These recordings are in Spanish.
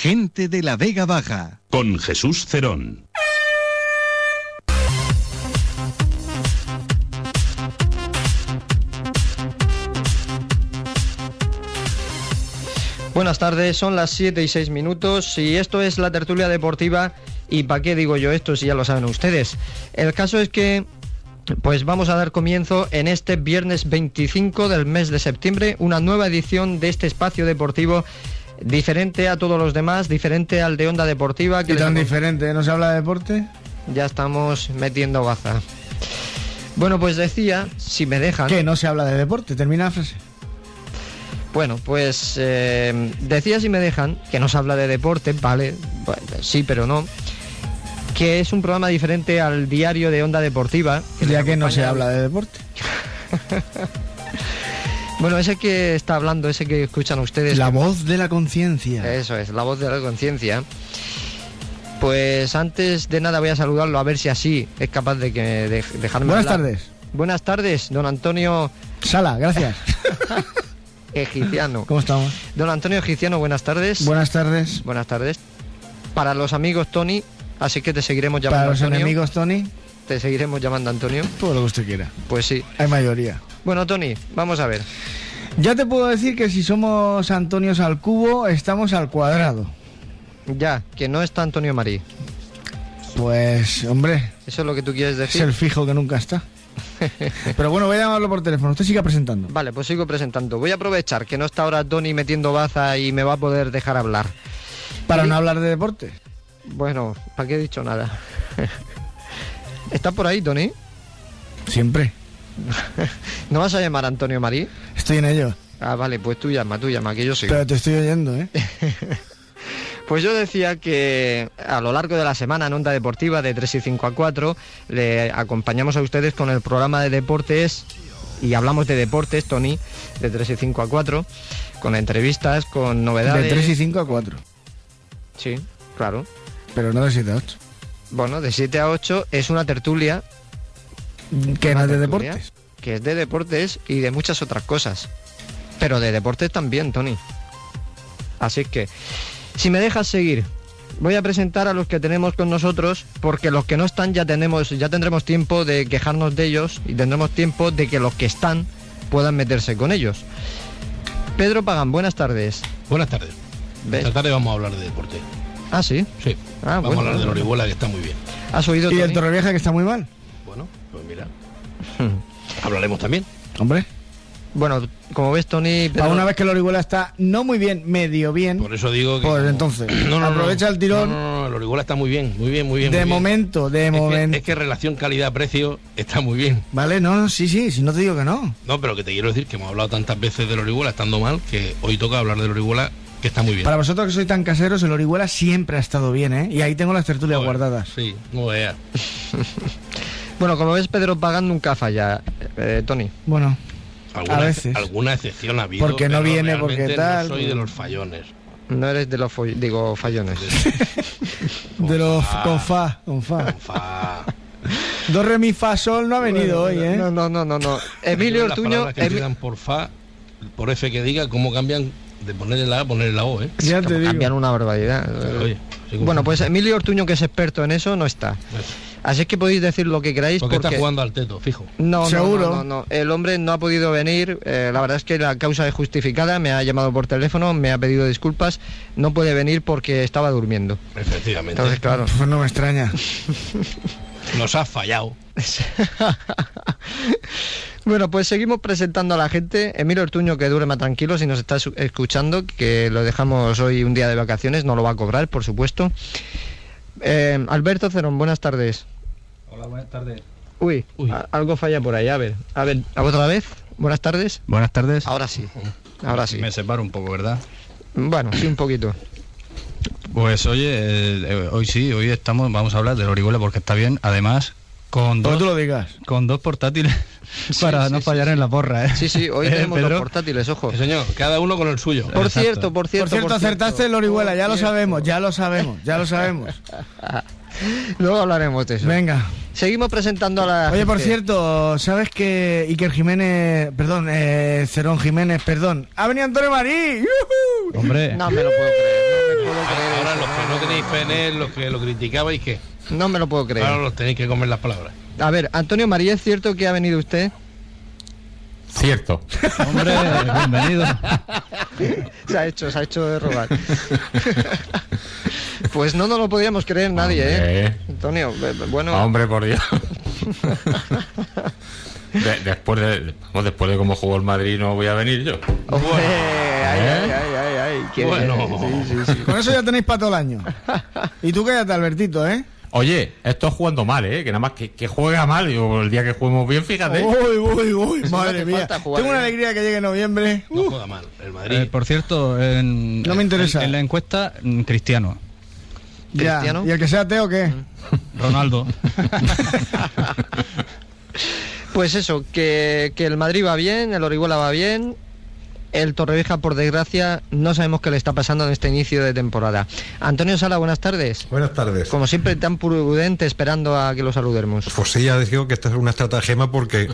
Gente de la Vega Baja. Con Jesús Cerón. Buenas tardes, son las 7 y 6 minutos y esto es la tertulia deportiva y ¿para qué digo yo esto si ya lo saben ustedes? El caso es que pues vamos a dar comienzo en este viernes 25 del mes de septiembre una nueva edición de este espacio deportivo diferente a todos los demás, diferente al de Onda Deportiva. ¿Qué tan diferente? ¿No se habla de deporte? Ya estamos metiendo baza. Bueno, pues decía, si me dejan... ¿Qué? ¿No se habla de deporte? Termina la frase. Bueno, pues eh, decía si me dejan, que no se habla de deporte, vale, bueno, sí, pero no, que es un programa diferente al diario de Onda Deportiva. ya que no se habla de deporte. bueno, ese que está hablando, ese que escuchan ustedes. La voz de la conciencia. Eso es, la voz de la conciencia. Pues antes de nada voy a saludarlo a ver si así es capaz de que de, dejarme. Buenas tardes. Buenas tardes, don Antonio. Sala, gracias. Egipciano. ¿Cómo estamos? Don Antonio Egipciano, buenas tardes. Buenas tardes. Buenas tardes. Para los amigos Tony, así que te seguiremos llamando Para los Antonio. enemigos, Tony, Te seguiremos llamando Antonio. todo lo que usted quiera. Pues sí. Hay mayoría. Bueno, Tony, vamos a ver. Ya te puedo decir que si somos Antonios al cubo, estamos al cuadrado. Ya, que no está Antonio Marí. Pues, hombre, ¿Eso es lo que tú quieres es decir? el fijo que nunca está. Pero bueno, voy a llamarlo por teléfono. Usted siga presentando. Vale, pues sigo presentando. Voy a aprovechar que no está ahora Tony metiendo baza y me va a poder dejar hablar. Para Y- no hablar de deporte. Bueno, ¿para qué he dicho nada? ¿Está por ahí, Tony? Siempre. ¿No vas a llamar a Antonio Marí? Estoy en ello. Ah, vale, pues tú llama, tú llama, que yo sigo. Pero te estoy oyendo, ¿eh? Pues yo decía que a lo largo de la semana en Onda Deportiva de 3 y 5 a 4 le acompañamos a ustedes con el programa de deportes y hablamos de deportes, Tony, de 3 y 5 a 4, con entrevistas, con novedades. De 3 y 5 a 4. Sí, claro. Pero no de 7 a 8. Bueno, de 7 a 8 es una tertulia Que no es de deportes. que es de deportes y de muchas otras cosas. Pero de deportes también, Tony. Así que, si me dejas seguir, voy a presentar a los que tenemos con nosotros, porque los que no están ya tenemos, ya tendremos tiempo de quejarnos de ellos y tendremos tiempo de que los que están puedan meterse con ellos. Pedro Pagan, buenas tardes. Buenas tardes. ¿Ves? Esta tarde vamos a hablar de deporte. Ah, sí. Sí. Ah, vamos bueno, a hablar de orihuela que está muy bien. ¿Has oído, Y el Tony? Torrevieja que está muy mal. Bueno, pues mira. Hablaremos también. Hombre. Bueno, como ves, Tony... Pedro- Para una vez que la orihuela está no muy bien, medio bien. Por eso digo que. Pues como- entonces, aprovecha el tirón. No, no, no, la orihuela está muy bien, muy bien, muy bien. de muy bien. momento, de Es que- momento. Es que, relación calidad-precio está muy bien. Vale, no, no, sí, sí, si no te digo que no. No, pero que te quiero decir que hemos hablado tantas veces de la orihuela estando mal que hoy toca hablar de la orihuela que está muy bien. Para vosotros que sois tan caseros, el orihuela siempre ha estado bien, ¿eh? Y ahí tengo las tertulias Joder, guardadas. Sí, no veas. Bueno, como ves, Pedro Pagan nunca falla, eh, Tony. Bueno, Alguna, A veces. alguna excepción ha habido. Porque no pero viene, porque tal, No soy pues. de los fallones. No eres de los, digo, fallones. de los fa. con fa, con fa. Fa. Do, re, mi, fa, sol no ha venido hoy, ¿eh? No, no, no, no, no. Emilio Ortuño. que Emi- por fa, por F que diga, cómo cambian de ponerle la A a ponerle la O, ¿eh? Ya te digo. cambian una barbaridad. Oye, Bueno, pues Emilio Ortuño, que es experto en eso, no está. Así es que podéis decir lo que queráis. Porque Porque, está jugando al teto, fijo. No, no, Seguro. No, no, no. El hombre no ha podido venir. eh, la verdad es que la causa es justificada. Me ha llamado por teléfono, me ha pedido disculpas. No puede venir porque estaba durmiendo. Efectivamente. Entonces, claro. Pues no me extraña. Nos has fallado. Bueno, pues seguimos presentando a la gente. Emilio Ortuño, que duerma tranquilo si nos está escuchando, que lo dejamos hoy un día de vacaciones, no lo va a cobrar, por supuesto. Eh, Alberto Cerón, buenas tardes. Hola, buenas tardes. Uy, Uy. a- algo falla por ahí, a ver. A ver, otra vez. Buenas tardes. Buenas tardes. Ahora sí. Ahora sí. Me separo un poco, ¿verdad? Bueno, sí, un poquito. Pues oye, eh, eh, hoy sí, hoy estamos, vamos a hablar del orihuela porque está bien. Además, con Como dos, tú lo digas. con dos portátiles para sí, no sí, fallar sí. en la porra, ¿eh? Sí, sí, hoy Eh, tenemos los Pedro? portátiles, ojo. Sí, señor, cada uno con el suyo. Por Exacto. cierto, por cierto. por cierto, acertaste el orihuela, ya lo cierto. sabemos, ya lo sabemos, ya lo sabemos. Luego hablaremos de eso. Venga. Seguimos presentando a la. Oye, por cierto, ¿sabes que Iker Jiménez, perdón, eh, Cerón Jiménez, perdón, ha venido Antonio Marí? ¡Yujú! Hombre, No me lo puedo creer, no me puedo creer tenéis él, los que lo criticabais, que No me lo puedo creer. ahora los tenéis que comer las palabras. A ver, Antonio María, ¿es cierto que ha venido usted? Cierto. Hombre, bienvenido. Se ha hecho, se ha hecho de robar. pues no nos lo podíamos creer nadie, ¿eh? Antonio, bueno, Hombre, por Dios. De- después de vamos, después de cómo jugó el Madrid no voy a venir yo. hombre, ay, ¿Eh? ay, ay, ay, ay, que- Bueno. sí, sí, sí. Con eso ya tenéis para todo el año. Y tú cállate, Albertito, ¿eh? Oye, esto es jugando mal, ¿eh? Que nada más que, que juega mal. Digo, el día que juguemos bien, fíjate. Uy, uy, uy, madre mía. Tengo una bien. alegría que llegue noviembre. No Uh, juega mal. El Madrid. Eh, por cierto, en, No me interesa. En, en la encuesta, mm, Cristiano, ya. Cristiano. ¿Y el que sea ateo qué? Ronaldo. Pues eso, que, que el Madrid va bien, el Orihuela va bien, el Torrevieja, por desgracia, no sabemos qué le está pasando en este inicio de temporada. Antonio Sala, buenas tardes. Buenas tardes. Como siempre, tan prudente esperando a que lo saludemos. Pues sí, ya digo que esta es una estratagema porque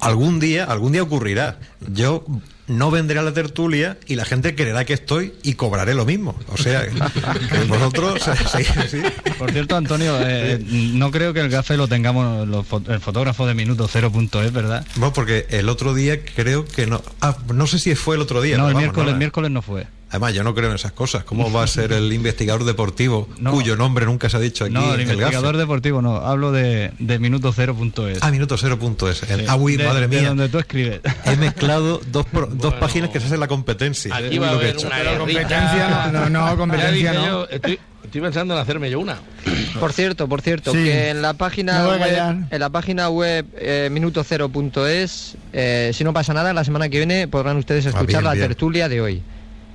algún día, algún día ocurrirá. Yo no vendré a la tertulia y la gente creerá que estoy y cobraré lo mismo. O sea, que vosotros, sí, sí. Por cierto, Antonio, eh, no creo que el gafe lo tengamos los el fotógrafo de minuto 0.es, ¿verdad? Bueno, porque el otro día creo que no. Ah, no sé si fue el otro día. no, el vamos, miércoles, no, miércoles no fue. Además, yo no creo en esas cosas. ¿Cómo va a ser el investigador deportivo No. cuyo nombre nunca se ha dicho aquí? No, el en el investigador gafe? deportivo no, hablo de, de minuto 0.es. Ah, minuto cero punto es. Sí. Ah, uy, De- madre de mía. donde tú escribes. He mezclado dos, pro- dos páginas que se hacen la competencia. Aquí va a lo que he haber hecho. una Pero competencia no, no, competencia no. yo, estoy, estoy pensando en hacerme yo una. Por cierto, por cierto, Sí. que en la página web, callar. en la página web eh, minuto0.es, eh, si no pasa nada, la semana que viene podrán ustedes escuchar Ah, bien, la bien. tertulia de hoy.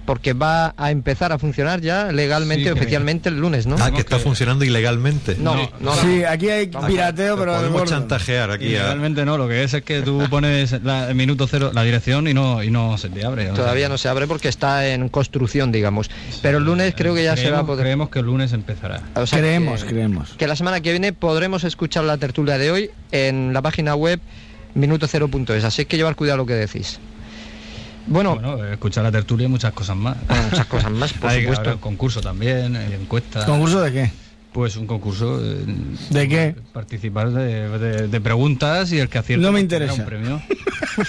Porque va a empezar a funcionar ya legalmente, Sí, oficialmente el lunes, ¿no? Ah, que está funcionando ilegalmente. No, no, no. Sí, aquí hay pirateo, pero de Podemos chantajear aquí. Realmente no, lo que es es que tú pones la, el minuto cero, la dirección y no, y no se te abre. sea, Todavía no se abre porque está en construcción, digamos. Pero el lunes creo que ya se va a poder. Creemos que el lunes empezará. o sea, Creemos, que- creemos. que la semana que viene podremos escuchar la tertulia de hoy en la página web minuto0.es. Así que llevar cuidado lo que decís. Bueno, Bueno, escuchar la tertulia y muchas cosas más. bueno, muchas cosas más, por Hay supuesto. habrá concurso también, hay encuesta. ¿Concurso de qué? Pues un concurso. eh, ¿De qué? Participar de, de- de preguntas y el que acierta No me pues, interesa. un premio.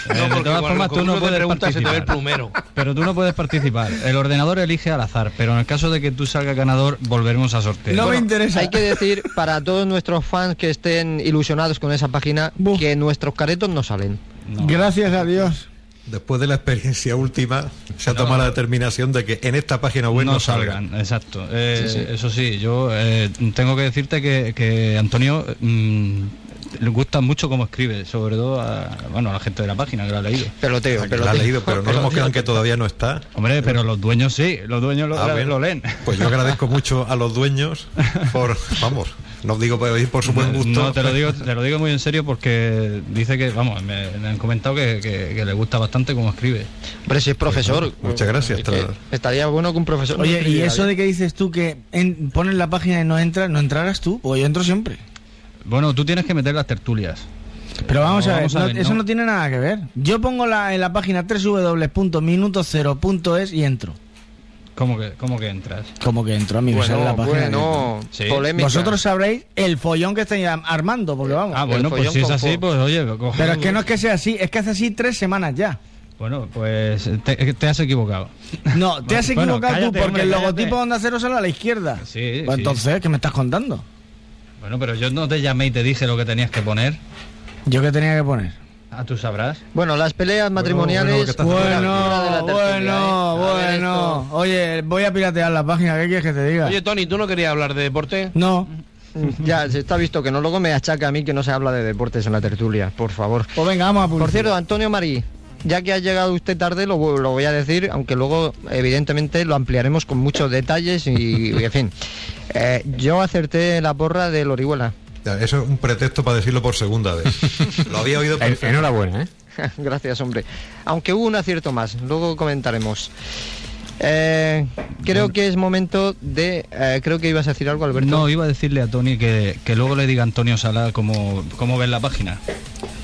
No, Eh, de todas formas tú no puedes ve el participar. plumero. Pero tú no puedes participar. El ordenador elige al azar, pero en el caso de que tú salgas ganador, volveremos a sortear. No me interesa. Hay que decir para todos nuestros fans que estén ilusionados con esa página Buf. que nuestros caretos no salen. No. Gracias a Dios. Después de la experiencia última, se ha tomado la determinación de que en esta página web no, no salgan. salgan, exacto. Eh, Sí, sí. Eso sí, yo eh, tengo que decirte que, que Antonio mm, le gusta mucho cómo escribe, sobre todo a, bueno, a la gente de la página que lo ha leído. Peloteo, que la ha peloteo. leído, pero no hemos quedado en que todavía no está. Hombre, pero los dueños sí, los dueños lo, Ah, lo- lo leen. Pues yo agradezco mucho a los dueños por, vamos, no digo por, por su buen gusto. No, te lo digo, te lo digo muy en serio porque dice que, vamos, me, me han comentado que, que- que le gusta bastante cómo escribe. Hombre, si es profesor. Pues, muchas gracias, es que tra- estaría bueno que un profesor. Oye, ¿y eso de que dices tú que en, pones la página y no entras, no entrarás tú? Pues yo entro siempre. Bueno, tú tienes que meter las tertulias. Pero vamos No, a ver, vamos a no- ver, eso no. no tiene nada que ver. Yo pongo la, en la página www.minuto0.es y entro. ¿Cómo que, cómo que entras? Como que entro, amigo. Bueno, la página bueno. Sí. polémica. Vosotros sabréis el follón que estáis am- armando, porque vamos. Ah, bueno, pues si es así, pues oye, coge- Pero es que no es que sea así, es que hace así tres semanas ya. Bueno, pues te, te has equivocado. No, te has Bueno, equivocado cállate, tú porque hombre, el logotipo de Onda Cero sale a la izquierda. Sí, Pues sí. entonces, ¿qué me estás contando? Bueno, pero yo no te llamé y te dije lo que tenías que poner. ¿Yo qué tenía que poner? Ah, tú sabrás. Bueno, las peleas matrimoniales. bueno, Bueno, tertulia, bueno, ¿eh? A bueno. Oye, voy a piratear la página, ¿qué quieres que te diga? Oye, Tony, ¿tú no querías hablar de deporte? No, Ya, se está visto que no luego me achaca a mí que no se habla de deportes en la tertulia, por favor. pues venga, vamos a Por publicidad. cierto, Antonio Marí, ya que ha llegado usted tarde, lo, lo voy a decir, aunque luego, evidentemente, lo ampliaremos con muchos detalles y, y, en fin. Eh, yo acerté la porra del Orihuela. Eso es un pretexto para decirlo por segunda vez. Lo había oído perfecto. Enhorabuena, ¿eh? Gracias, hombre. Aunque hubo un acierto más, luego comentaremos. Eh, creo que es momento de... eh, creo que ibas a decir algo, Alberto. No, iba a decirle a Tony que, que luego le diga a Antonio Sala cómo, cómo ves la página.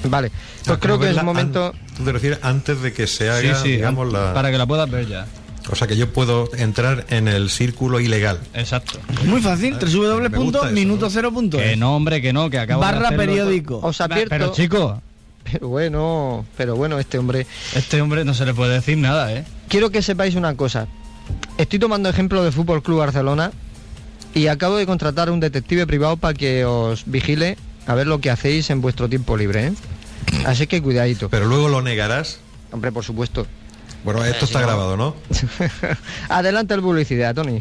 Vale, pues creo que es momento... an- Tú te refieres antes de que se Sí, haga, sí, digamos, la... para que la puedas ver ya. O sea que yo puedo entrar en el círculo ilegal. Exacto. Muy fácil, eso, www.minuto0.es. Que no, hombre, que no, que acabo de Barra hacerlo. periódico. Os advierto. Pero chico, Pero bueno, pero bueno, este hombre. este hombre no se le puede decir nada, ¿eh? Quiero que sepáis una cosa. Estoy tomando ejemplo de Fútbol Club Barcelona y acabo de contratar a un detective privado para que os vigile a ver lo que hacéis en vuestro tiempo libre, ¿eh? Así que cuidadito. Pero luego lo negarás. Hombre, por supuesto. Bueno, esto Eh, está si no- grabado, ¿no? Adelante el publicidad, Tony.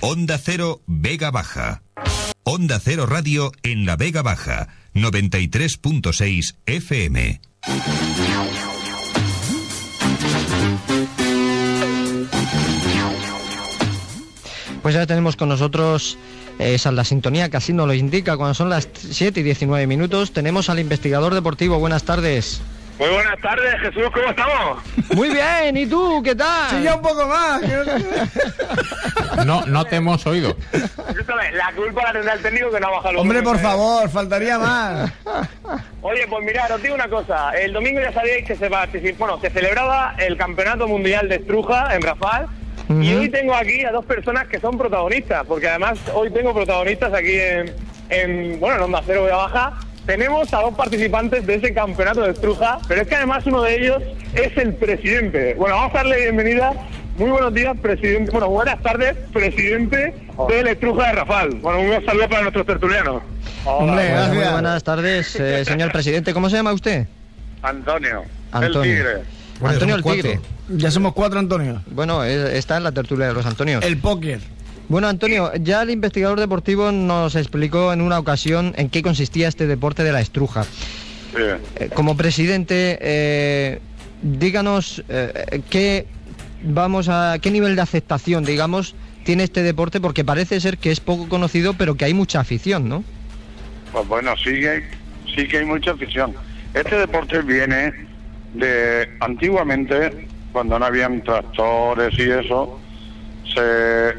Onda Cero Vega Baja. Onda Cero Radio en la Vega Baja. 93.6 FM. Pues ya tenemos con nosotros, esa es la sintonía que así nos lo indica cuando son las 7 y 19 minutos. Tenemos al investigador deportivo. Buenas tardes. Muy buenas tardes, Jesús, ¿cómo estamos? Muy bien, ¿y tú qué tal? Sí, ya un poco más. no- No, te hemos oído. La culpa la tendrá el técnico que no ha bajado los Hombre, por volúmenes. favor, faltaría más. Oye, pues mirad, os digo una cosa. El domingo ya sabíais que se bueno, se celebraba el Campeonato Mundial de Estruja en Rafal. Y hoy tengo aquí a dos personas que son protagonistas, porque además hoy tengo protagonistas aquí en, en bueno, en Onda Cero Vega Baja. Tenemos a dos participantes de ese campeonato de estruja, pero es que además uno de ellos es el presidente. Bueno, vamos a darle bienvenida. Muy buenos días, presidente. Bueno, buenas tardes, presidente del Estruja de Rafal. Bueno, un saludo para nuestros tertulianos. Pues muy buenas tardes, eh, señor presidente. ¿Cómo se llama usted? Antonio, Antonio. el Tigre. Bueno, Antonio el Tigre. Ya somos cuatro, Antonio. Bueno, está en la tertulia de los Antonios. El póker. Bueno, Antonio, ya el investigador deportivo nos explicó en una ocasión en qué consistía este deporte de la estruja. Sí. Eh, como presidente, eh, díganos eh, qué vamos a qué nivel de aceptación, digamos, tiene este deporte, porque parece ser que es poco conocido, pero que hay mucha afición, ¿no? Pues bueno, sí que, hay, sí que hay mucha afición. Este deporte viene de antiguamente, cuando no habían tractores y eso, se,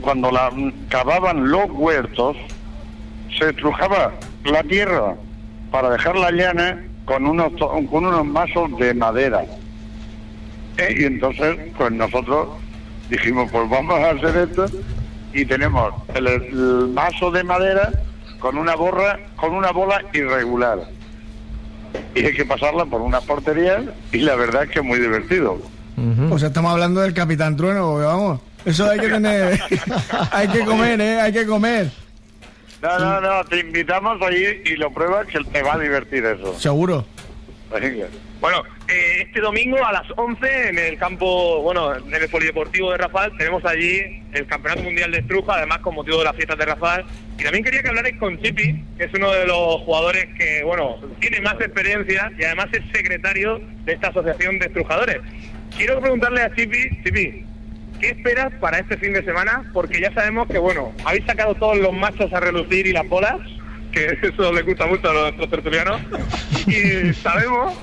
cuando la, cavaban los huertos, se estrujaba la tierra para dejarla llana con unos, con unos mazos de madera. Eh, Y entonces, pues nosotros dijimos, pues vamos a hacer esto y tenemos el, el de madera con una borra, con una bola irregular. Y hay que pasarla por una portería y la verdad es que es muy divertido. O sea, estamos hablando del Capitán Trueno, porque vamos. Eso hay que tener. hay que comer, ¿eh? Hay que comer. No, no, no, te invitamos allí y lo pruebas que te va a divertir eso. Seguro. Bueno, eh, este domingo a las 11 en el campo, bueno, en el polideportivo de Rafal, tenemos allí el Campeonato Mundial de Estruja, además con motivo de las fiestas de Rafal. Y también quería que hablarais con Chipi, que es uno de los jugadores que, bueno, tiene más experiencia y además es secretario de esta asociación de estrujadores. Quiero preguntarle a Chipi, Chipi, ¿qué esperas para este fin de semana? Porque ya sabemos que, bueno, habéis sacado todos los machos a relucir y las bolas, que eso les gusta mucho a nuestros tertulianos, y sabemos,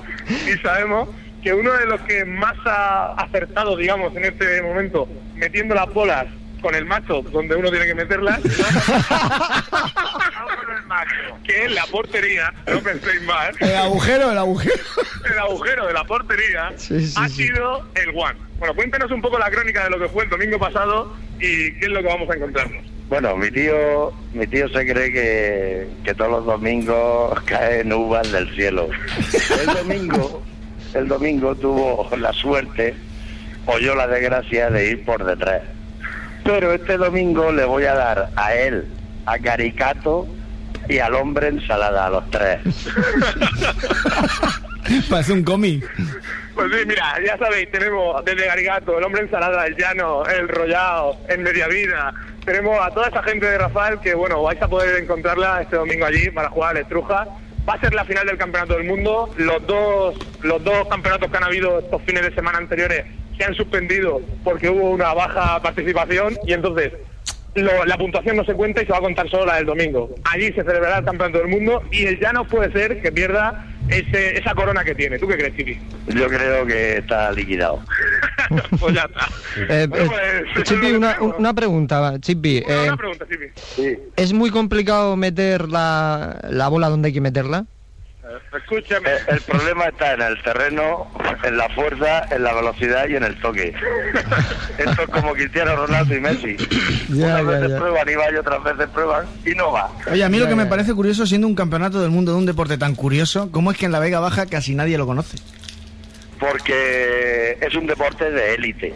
y sabemos que uno de los que más ha acertado, digamos, en este momento, metiendo las bolas con el macho donde uno tiene que meterlas, que es la portería, no penséis mal, El agujero, el agujero. el agujero de la portería Sí, sí, ha sí. sido el One. Bueno, cuéntenos un poco la crónica de lo que fue el domingo pasado y qué es lo que vamos a encontrarnos. Bueno, mi tío, mi tío se cree que, que todos los domingos caen uvas del cielo. El domingo, el domingo tuvo la suerte o yo la desgracia de ir por detrás. Pero este domingo le voy a dar a él, a Caricato y al hombre ensalada, a los tres. Parece un cómic. Pues sí, mira, ya sabéis, tenemos desde Garigato, el hombre ensalada, el llano, el rollado, el media vida. Tenemos a toda esa gente de Rafael que, bueno, vais a poder encontrarla este domingo allí para jugar a Estruja. Va a ser la final del Campeonato del Mundo. Los dos, los dos campeonatos que han habido estos fines de semana anteriores se han suspendido porque hubo una baja participación y entonces lo- la puntuación no se cuenta y se va a contar solo la del domingo. Allí se celebrará el Campeonato del Mundo y el llano puede ser que pierda ese, esa corona que tiene. ¿Tú qué crees, Chipi? Yo creo que está liquidado. pues ya está. Eh, Bueno, eh, pues, Chipi, una, una pregunta, Chipi. Una, eh, una pregunta, Chipi. Sí. ¿Es muy complicado meter la, la bola donde hay que meterla? Escúchame. El, el problema está en el terreno, en la fuerza, en la velocidad y en el toque. Esto es como Cristiano Ronaldo y Messi. Ya, Unas ya, veces ya. prueban y va y otras veces prueban y no va. Oye, a mí lo Ya, que me parece curioso, siendo un campeonato del mundo de un deporte tan curioso, ¿cómo es que en la Vega Baja casi nadie lo conoce? Porque es un deporte de élite.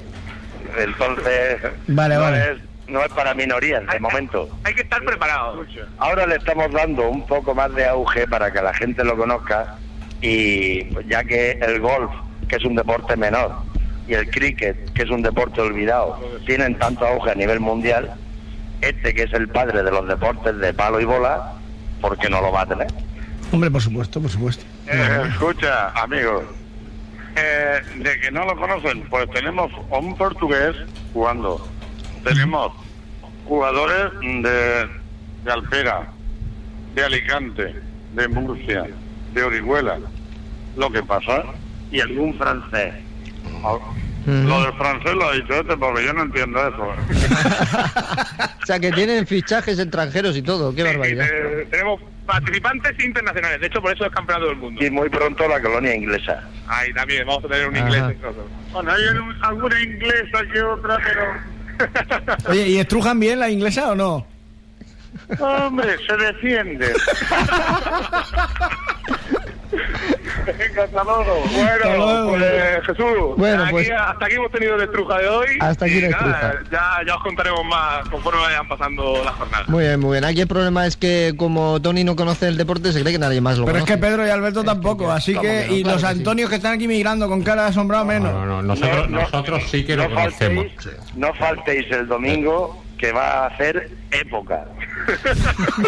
Entonces, Vale, no, vale. Es, no es para minorías de momento. Hay que estar preparado. Ahora le estamos dando un poco más de auge para que la gente lo conozca y pues, ya que el golf, que es un deporte menor, y el cricket, que es un deporte olvidado, tienen tanto auge a nivel mundial, este que es el padre de los deportes de palo y bola, ¿por qué no lo va a tener? Hombre, por supuesto, por supuesto. Eh, escucha, amigos, eh, de que no lo conocen, pues tenemos a un portugués jugando. Tenemos jugadores de, de Alpera, de Alicante, de Murcia, de Orihuela. Lo que pasa, Y algún francés. ah, lo del francés lo ha dicho este porque yo no entiendo eso. O sea, que tienen fichajes extranjeros y todo. Qué barbaridad. Eh, tenemos participantes internacionales. De hecho, por eso es campeonato del mundo. Y muy pronto la colonia inglesa. Ahí también vamos a tener un Ajá. inglés. incluso. Bueno, hay un- alguna inglesa que otra, pero... Oye, ¿y estrujan bien la inglesa o no? Hombre, se defiende. Venga, hasta luego. Bueno, Hasta luego. pues Jesús, Bueno, aquí- pues- hasta aquí hemos tenido el estruja de hoy. Hasta aquí nada, Estruja. Ya, ya os contaremos más conforme vayan pasando las jornadas. Muy bien, muy bien. Aquí el problema es que como Tony no conoce el deporte, se cree que nadie más lo Pero es conoce. que Pedro y Alberto tampoco, así ¿Cómo que... que no? Y Claro los que sí. Antonios que están aquí migrando con cara de asombrado menos. No, no, nosotros, No, no, nosotros sí que lo no conocemos. faltéis, no faltéis el domingo que va a hacer época.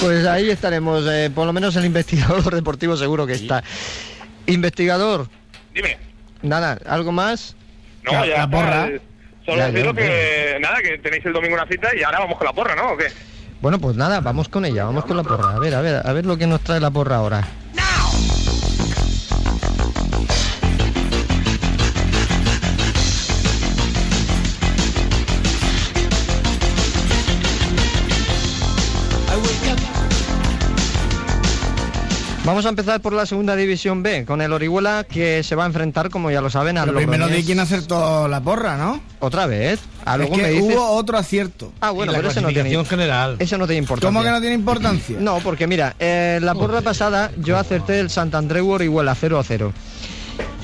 Pues ahí estaremos. eh, por lo menos el investigador deportivo seguro que está. Investigador, Dime. nada, ¿algo más? No, La- ya la porra. Eh, Solo Ya, deciros ya, que nada, que tenéis el domingo una cita y ahora vamos con la porra, ¿no? ¿O qué? Bueno, pues nada, vamos con ella, vamos con la porra. A ver, a ver, a ver lo que nos trae la porra ahora. Vamos a empezar por la segunda división B, con el Orihuela que se va a enfrentar, como ya lo saben, al Pero primero di quién acertó la porra, ¿no? Otra vez. Ah, Es que me dices... hubo otro acierto. Ah, bueno, pero ese no tiene... general. Eso no tiene importancia. ¿Cómo que no tiene importancia? No, porque mira, eh, la porra pasada yo acerté el Sant Andreu Orihuela 0 a 0.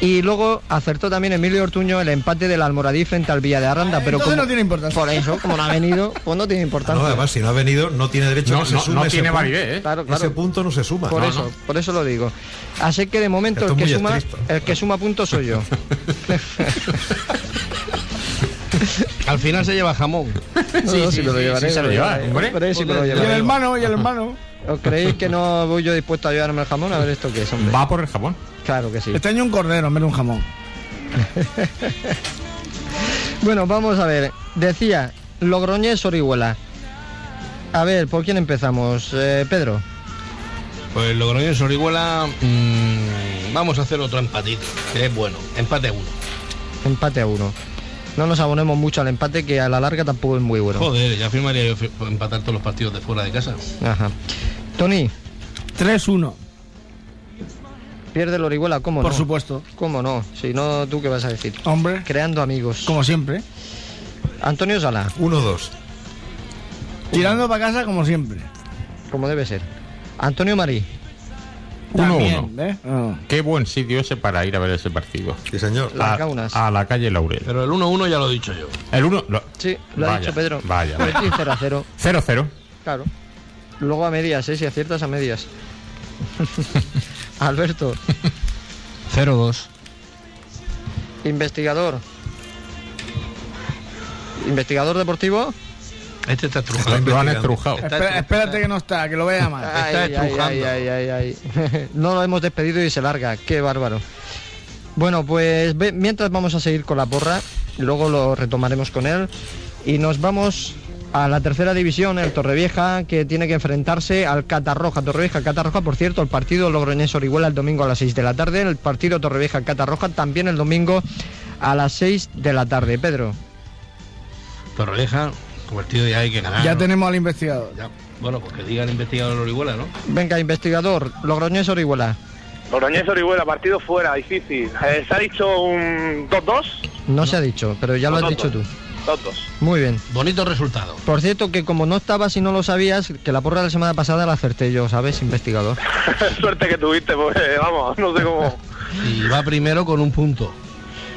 Y luego acertó también Emilio Ortuño el empate del Almoradí frente al Villa de Arranda. Pero como, no tiene importancia. por eso, como no ha venido, pues no tiene No, importancia. además, si no ha venido, no tiene derecho No, a que no, se sume no ese tiene punto. validez, ¿eh? Claro, claro. Ese punto no se suma. Por No, eso, no. por eso lo digo. Así que de momento Esto el que suma, estricto. el que suma puntos soy yo. Al final se lleva jamón. Sí, sí, me lo llevaré. sí se lo lleva, hombre. Sí Y el hermano, y el hermano. ¿Os creéis que no voy yo dispuesto a llevarme el jamón? A ver esto qué es, hombre. Va por el jamón. Claro que sí. Este año un cordero, en vez de un jamón. Bueno, vamos a ver. Decía, Logroñés Orihuela. A ver, ¿por quién empezamos? Eh, Pedro. Pues Logroñés Orihuela, mm, vamos a hacer otro empatito, que es bueno. Empate a uno. Empate a uno. No nos abonemos mucho al empate, que a la larga tampoco es muy bueno. Joder, ya firmaría yo empatar todos los partidos de fuera de casa. Ajá. Tony, 3-1, pierde el Orihuela, ¿cómo por no? supuesto. ¿Cómo no? Si no, ¿tú qué vas a decir? Hombre, Creando amigos. como siempre. Antonio Sala, 1-2. Tirando para casa como siempre. como debe ser. Antonio Marí, 1-1. ¿ves? Ah. Qué buen sitio ese para ir a ver ese partido. Sí, señor. Las A, Gaunas. a la calle Laurel. Pero el 1-1 ya lo he dicho yo. El 1. Sí, lo ha Vaya, dicho Pedro. vaya, vaya. sí, 0 a 0. 0-0. Claro. Luego a medias, ¿eh? Si aciertas a medias. Alberto, 0-2. investigador. ¿Investigador deportivo? Este está Está estrujado. Lo han estrujado. Está Espera- espérate que no está, que lo vea más. Está Ay, ay, estrujando. ay, ay, ay, ay. No lo hemos despedido y se larga. Qué bárbaro. Bueno, pues mientras vamos a seguir con la porra, luego lo retomaremos con él. Y nos vamos a la tercera división, el Torrevieja, que tiene que enfrentarse al Catarroja. Torrevieja, Catarroja, por cierto, el partido Logroñés Orihuela el domingo a las 6 de la tarde, el partido Torrevieja Catarroja también el domingo a las 6 de la tarde. Pedro, Torrevieja, partido ya hay que ganar. Ya tenemos al investigador. Ya. Bueno, pues que diga el investigador Orihuela, ¿no? Venga, investigador, Logroñés Orihuela. Logroñés Orihuela, partido fuera, difícil. Eh, ¿Se ha dicho un 2-2? No se ha dicho, pero ya lo has dicho dos. tú. 2-2. Muy bien. Bonito resultado. Por cierto, que como no estabas y no lo sabías, que la porra de la semana pasada la acerté yo, ¿sabes? Investigador. Suerte que tuviste, pues vamos, no sé cómo. Y va primero con un punto.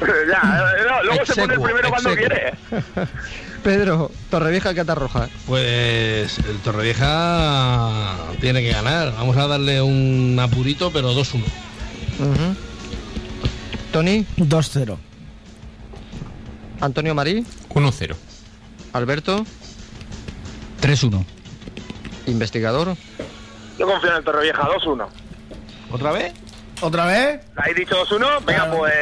ya, eh, no, luego se pone el Execuo, primero cuando execuo. quiere. Pedro, Torrevieja Catarroja. Pues el Torrevieja tiene que ganar. Vamos a darle un apurito, pero 2-1. Ujú. Tony, 2-0. Antonio Marí, 1-0. Alberto, 3-1. investigador. Yo confío en el Torrevieja, 2-1. ¿Otra vez? ¿Otra vez? ¿Habéis dicho 2-1? Venga, Claro. pues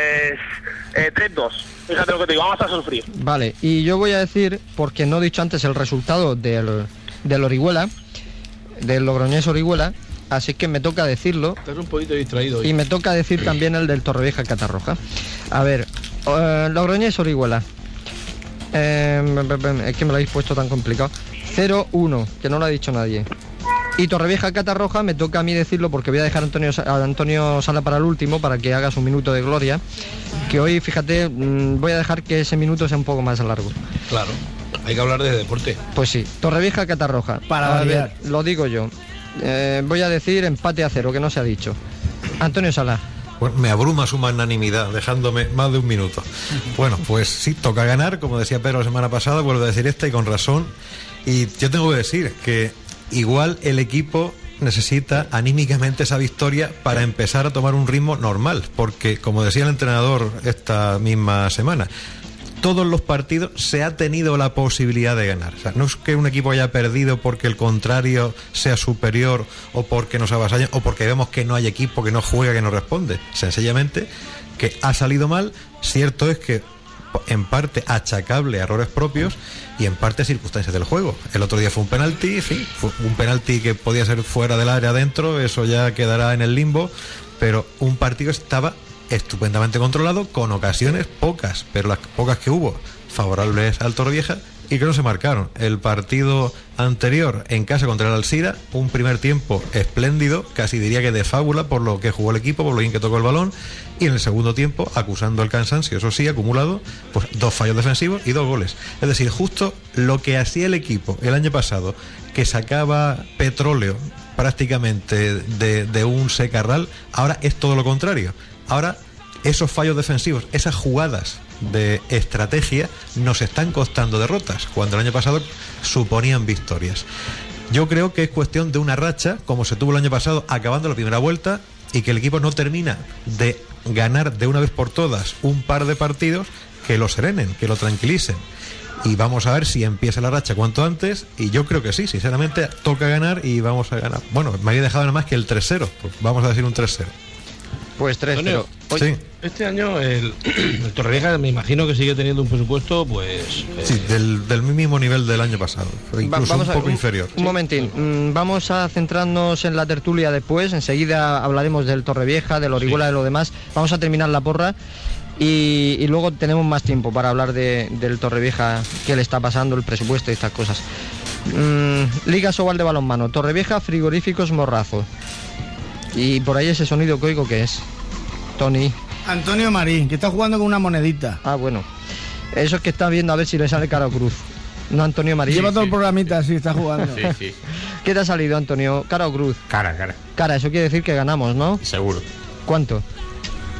eh, 3-2. Fíjate lo que te digo, vamos a sufrir. Vale, y yo voy a decir, porque no he dicho antes el resultado del, del Orihuela, del Logroñés Orihuela, así que me toca decirlo. Estás un poquito distraído hoy. Y me toca decir también el del Torrevieja Catarroja. A ver, eh, Logroñés Orihuela. Eh, es que me lo habéis puesto tan complicado. 0-1, que no lo ha dicho nadie. Y Torrevieja Catarroja me toca a mí decirlo porque voy a dejar a Antonio, a Antonio Sala para el último, para que haga su minuto de gloria. Que hoy, fíjate, mm, voy a dejar que ese minuto sea un poco más largo. Claro. Hay que hablar de deporte. Pues sí, Torrevieja Catarroja. Para a ver, lo digo yo. Eh, voy a decir empate a cero, que no se ha dicho. Antonio Sala. Me abruma su magnanimidad, dejándome más de un minuto. Bueno, pues sí, toca ganar, como decía Pedro la semana pasada, vuelvo a decir esta y con razón. Y yo tengo que decir que igual el equipo necesita anímicamente esa victoria para empezar a tomar un ritmo normal, porque como decía el entrenador esta misma semana, todos los partidos se ha tenido la posibilidad de ganar. O sea, no es que un equipo haya perdido porque el contrario sea superior o porque nos avasallan o porque vemos que no hay equipo que no juega, que no responde. Sencillamente que ha salido mal. Cierto es que en parte achacable a errores propios y en parte circunstancias del juego. El otro día fue un penalti, en fin, fue un penalti que podía ser fuera del área adentro, eso ya quedará en el limbo, pero un partido estaba estupendamente controlado, con ocasiones pocas, pero las pocas que hubo favorables al Torrevieja y que no se marcaron. El partido anterior en casa contra el Alcira, un primer tiempo espléndido, casi diría que de fábula por lo que jugó el equipo, por lo bien que tocó el balón, y en el segundo tiempo, acusando el cansancio, eso sí, acumulado, pues dos fallos defensivos y dos goles. Es decir, justo lo que hacía el equipo el año pasado, que sacaba petróleo prácticamente de, de un secarral, ahora es todo lo contrario. Ahora esos fallos defensivos, esas jugadas de estrategia nos están costando derrotas, cuando el año pasado suponían victorias. Yo creo que es cuestión de una racha, como se tuvo el año pasado, acabando la primera vuelta, y que el equipo no termina de ganar de una vez por todas un par de partidos que lo serenen, que lo tranquilicen. Y vamos a ver si empieza la racha cuanto antes. Y yo creo que sí, sinceramente, toca ganar y vamos a ganar. Bueno, me había dejado nada más que el 3-0. Pues vamos a decir un 3-0. Pues 3-0. Antonio, Sí. Este año el, el Torrevieja me imagino que sigue teniendo un presupuesto, pues. eh, Sí, del, del mismo nivel del año pasado, Va- incluso vamos un a- poco inferior. Un momentín, Mm, vamos a centrarnos en la tertulia después, enseguida hablaremos del Torrevieja, del Orihuela, de lo demás. Vamos a terminar la porra y, y luego tenemos más tiempo para hablar de- del Torrevieja, qué le está pasando, el presupuesto y estas cosas. Mm, Liga Sobal de Balonmano, Torrevieja, Frigoríficos Morrazo. Y por ahí ese sonido que oigo que es. Tony. Antonio Marín, que está jugando con una monedita. Ah, bueno. Eso es que está viendo a ver si le sale cara o cruz. No Antonio María. Lleva todo el programita así, está jugando. Sí, sí. ¿Qué te ha salido, Antonio? ¿Cara o cruz? Cara, cara. Cara, eso quiere decir que ganamos, ¿no? Seguro. ¿Cuánto?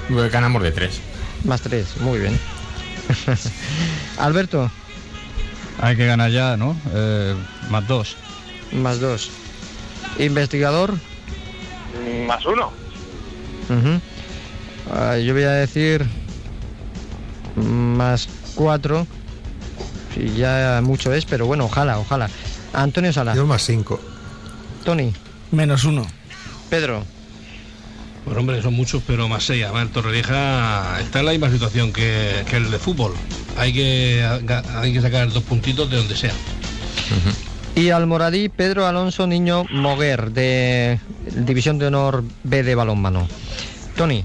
Ganamos de tres. Más tres, muy bien. Alberto, Hay que ganar ya, ¿no? Eh, más dos. más dos. Investigador, Más uno. Ah, yo voy a decir más cuatro. Sí, ya mucho es, pero bueno, ojalá, ojalá. Antonio Sala, Yo más 5. Tony, Menos uno. Pedro, Pues hombre, son muchos, pero más seis. Además, el Torrevieja está en la misma situación que, que el de fútbol. Hay que, hay que sacar dos puntitos de donde sea. Y Almoradí, Pedro Alonso Niño Moguer, de División de Honor B de Balonmano. Tony,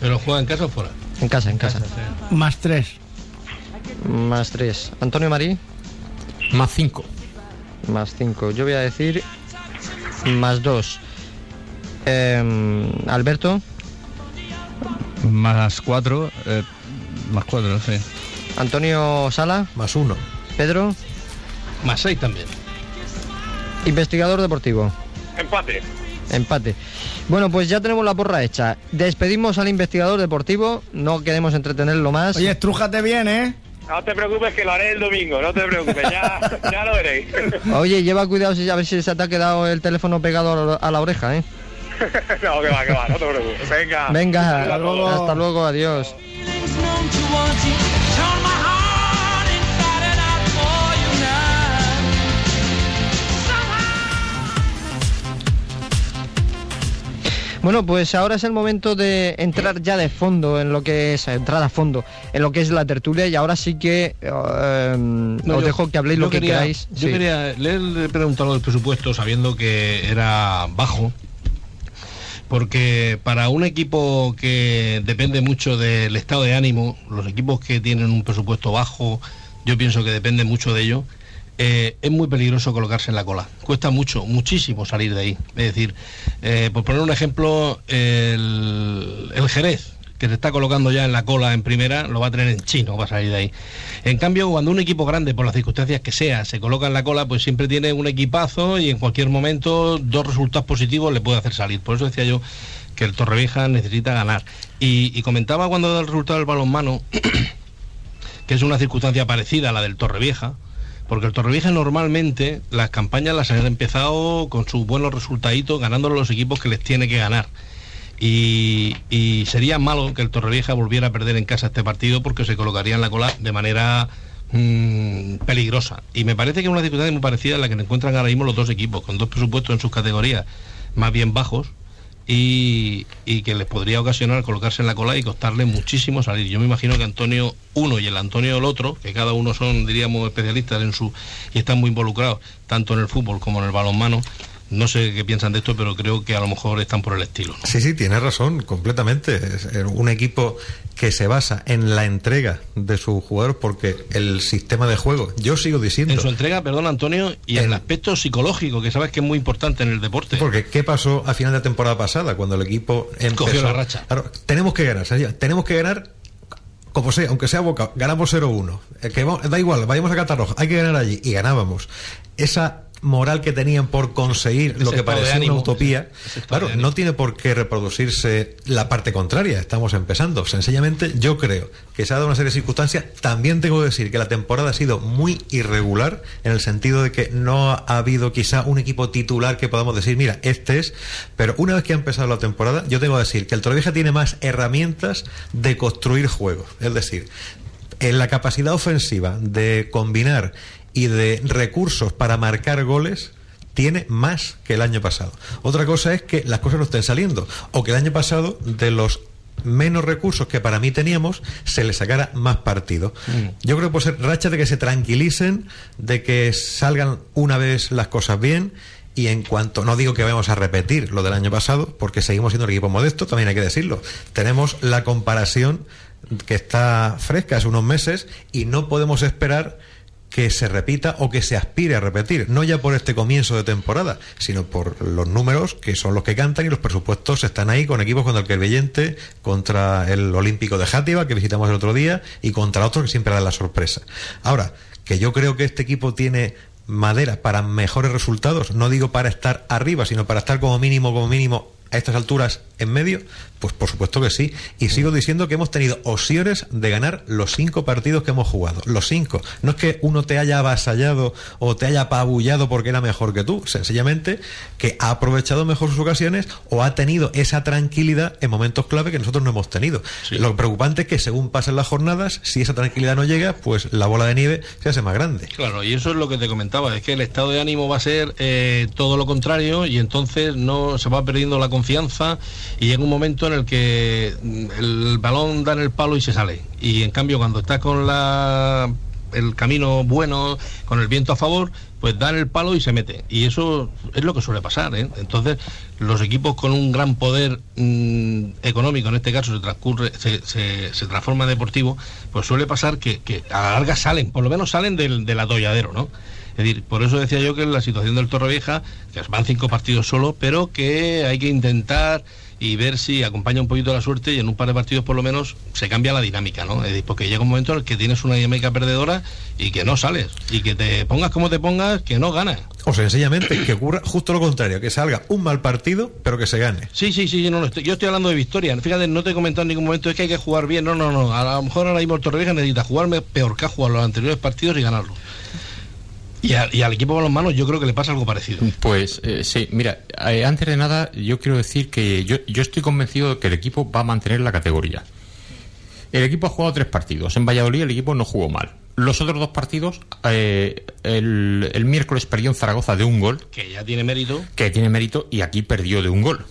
¿Pero juega en casa o fuera? en casa, en casa. Más tres. Más tres. Antonio Marí, Más cinco. más 5. Yo voy a decir más 2. Alberto. Más 4. más 4, sí. Antonio Sala. Más 1. Pedro. Más 6 también. Investigador deportivo. Empate. Empate. Bueno, pues ya tenemos la porra hecha. Despedimos al investigador deportivo, no queremos entretenerlo más. Oye, estrújate bien, ¿eh? No te preocupes que lo haré el domingo, no te preocupes, ya, ya lo veréis. Oye, lleva cuidado si a ver si se te ha quedado el teléfono pegado a la oreja, ¿eh? no, que va, que va, no te preocupes. Venga. Venga, hasta luego, hasta luego adiós. Bueno, pues ahora es el momento de entrar ya de fondo en lo que es, entrar a fondo en lo que es la tertulia y ahora sí que eh, os dejo que habléis lo que queráis. Yo quería, le he preguntado del presupuesto sabiendo que era bajo, porque para un equipo que depende mucho del estado de ánimo, los equipos que tienen un presupuesto bajo, yo pienso que depende mucho de ello, eh, es muy peligroso colocarse en la cola. Cuesta mucho, muchísimo salir de ahí. Es decir, eh, por poner un ejemplo, el, Jerez, que se está colocando ya en la cola en primera, lo va a tener en chino va a salir de ahí. En cambio, cuando un equipo grande, por las circunstancias que sea, se coloca en la cola, pues siempre tiene un equipazo y en cualquier momento dos resultados positivos le puede hacer salir. Por eso decía yo que el Torrevieja necesita ganar. Y, y comentaba cuando da el resultado del balonmano, que es una circunstancia parecida a la del Torrevieja, porque el Torrevieja normalmente las campañas las han empezado con sus buenos resultaditos, ganando los equipos que les tiene que ganar. Y, sería malo que el Torrevieja volviera a perder en casa este partido porque se colocaría en la cola de manera mm, peligrosa. Y me parece que es una circunstancia muy parecida a la que encuentran ahora mismo los dos equipos, con dos presupuestos en sus categorías más bien bajos, y, que les podría ocasionar colocarse en la cola y costarle muchísimo salir. Yo me imagino que Antonio uno y el Antonio el otro, que cada uno son, diríamos, especialistas en su y están muy involucrados tanto en el fútbol como en el balonmano, no sé qué piensan de esto, pero creo que a lo mejor están por el estilo. Sí, sí, tiene razón, completamente. Es un equipo que se basa en la entrega de su jugador porque el sistema de juego, yo sigo diciendo... En su entrega, perdón Antonio, y en el aspecto psicológico, que sabes que es muy importante en el deporte. Porque ¿qué pasó a final de temporada pasada cuando el equipo empezó... Cogió la racha. Claro, tenemos que ganar, tenemos que ganar como sea, aunque sea Boca, ganamos 0-1. Que da igual, vayamos a Catarroja, hay que ganar allí. Y ganábamos. Esa moral que tenían por conseguir lo que parecía una utopía, claro, no tiene por qué reproducirse la parte contraria, estamos empezando. Sencillamente, yo creo que se ha dado una serie de circunstancias. También tengo que decir que la temporada ha sido muy irregular, en el sentido de que no ha habido quizá un equipo titular que podamos decir, mira, este es, pero una vez que ha empezado la temporada, yo tengo que decir que el Torrevieja tiene más herramientas de construir juegos, es decir, en la capacidad ofensiva de combinar y de recursos para marcar goles tiene más que el año pasado. Otra cosa es que las cosas no estén saliendo o que el año pasado de los menos recursos que para mí teníamos, se le sacara más partido. Mm. Yo creo que puede ser racha de que se tranquilicen, de que salgan una vez las cosas bien y en cuanto, no digo que vayamos a repetir lo del año pasado, porque seguimos siendo un equipo modesto, también hay que decirlo. Tenemos la comparación que está fresca hace unos meses y no podemos esperar que se repita o que se aspire a repetir, no ya por este comienzo de temporada, sino por los números que son los que cantan y los presupuestos están ahí con equipos contra el Quervellente, contra el Olímpico de Játiva, que visitamos el otro día, y contra otros que siempre dan la sorpresa. Ahora, que yo creo que este equipo tiene madera para mejores resultados, no digo para estar arriba, sino para estar como mínimo, como mínimo a estas alturas en medio? Pues por supuesto que sí. Y sigo diciendo que hemos tenido opciones de ganar los cinco partidos que hemos jugado. Los cinco. No es que uno te haya avasallado o te haya apabullado porque era mejor que tú. Sencillamente que ha aprovechado mejor sus ocasiones o ha tenido esa tranquilidad en momentos clave que nosotros no hemos tenido. Lo preocupante es que según pasan las jornadas, si esa tranquilidad no llega, pues la bola de nieve se hace más grande. Claro, y eso es lo que te comentaba. Es que el estado de ánimo va a ser eh, todo lo contrario y entonces no se va perdiendo la confianza y llega un momento en el que mm, el balón da en el palo y se sale. Y en cambio cuando está con la el camino bueno, con el viento a favor, pues da en el palo y se mete. Y eso es lo que suele pasar. ¿eh? Entonces, los equipos con un gran poder mm, económico, en este caso se transcurre, se, se, transforma en deportivo, pues suele pasar que, a la larga salen, por lo menos salen del, del atolladero, ¿no? Es decir, por eso decía yo que la situación del Torrevieja, que van cinco partidos solo, pero que hay que intentar y ver si acompaña un poquito la suerte y en un par de partidos por lo menos se cambia la dinámica, ¿no? Es decir, porque llega un momento en el que tienes una dinámica perdedora y que no sales, y que te pongas como te pongas, que no ganas. O sea, sencillamente que ocurra justo lo contrario, que salga un mal partido, pero que se gane. Sí, sí, sí, no, no, estoy- yo estoy hablando de victoria. Fíjate, no te he comentado en ningún momento es que hay que jugar bien. No, no, no. A lo mejor ahora mismo el Torrevieja necesita jugarme peor que ha jugado los anteriores partidos y ganarlo. Y, a- y al equipo manos yo creo que le pasa algo parecido. Pues eh, sí, mira, eh, antes de nada yo quiero decir que yo, yo estoy convencido de que el equipo va a mantener la categoría. El equipo ha jugado tres partidos. En Valladolid el equipo no jugó mal. Los otros dos partidos, eh, el, el miércoles perdió en Zaragoza de un gol, Que ya tiene mérito. que tiene mérito, y aquí perdió de un gol.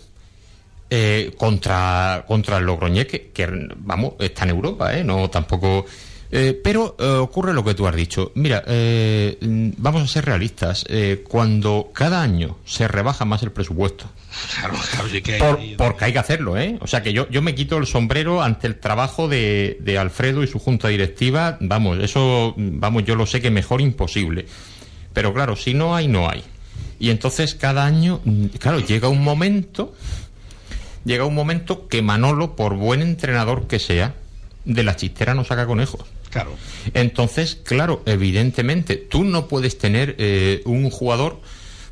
Eh, contra, contra el Logroñés, que, que, vamos, está en Europa, ¿eh? No, tampoco... eh, pero eh, ocurre lo que tú has dicho. Mira, eh, mm, vamos a ser realistas. Cuando cada año se rebaja más el presupuesto, Claro, claro, sí que hay- por- porque hay que hacerlo, ¿eh? O sea que yo, yo me quito el sombrero ante el trabajo de, de Alfredo y su junta directiva. Vamos, eso, vamos, yo lo sé que mejor imposible. Pero claro, si no hay, no hay. Y entonces cada año, mm, claro, llega un momento, llega un momento que Manolo, por buen entrenador que sea, de la chistera no saca conejos. Claro. Entonces, claro, evidentemente, tú no puedes tener eh, un jugador,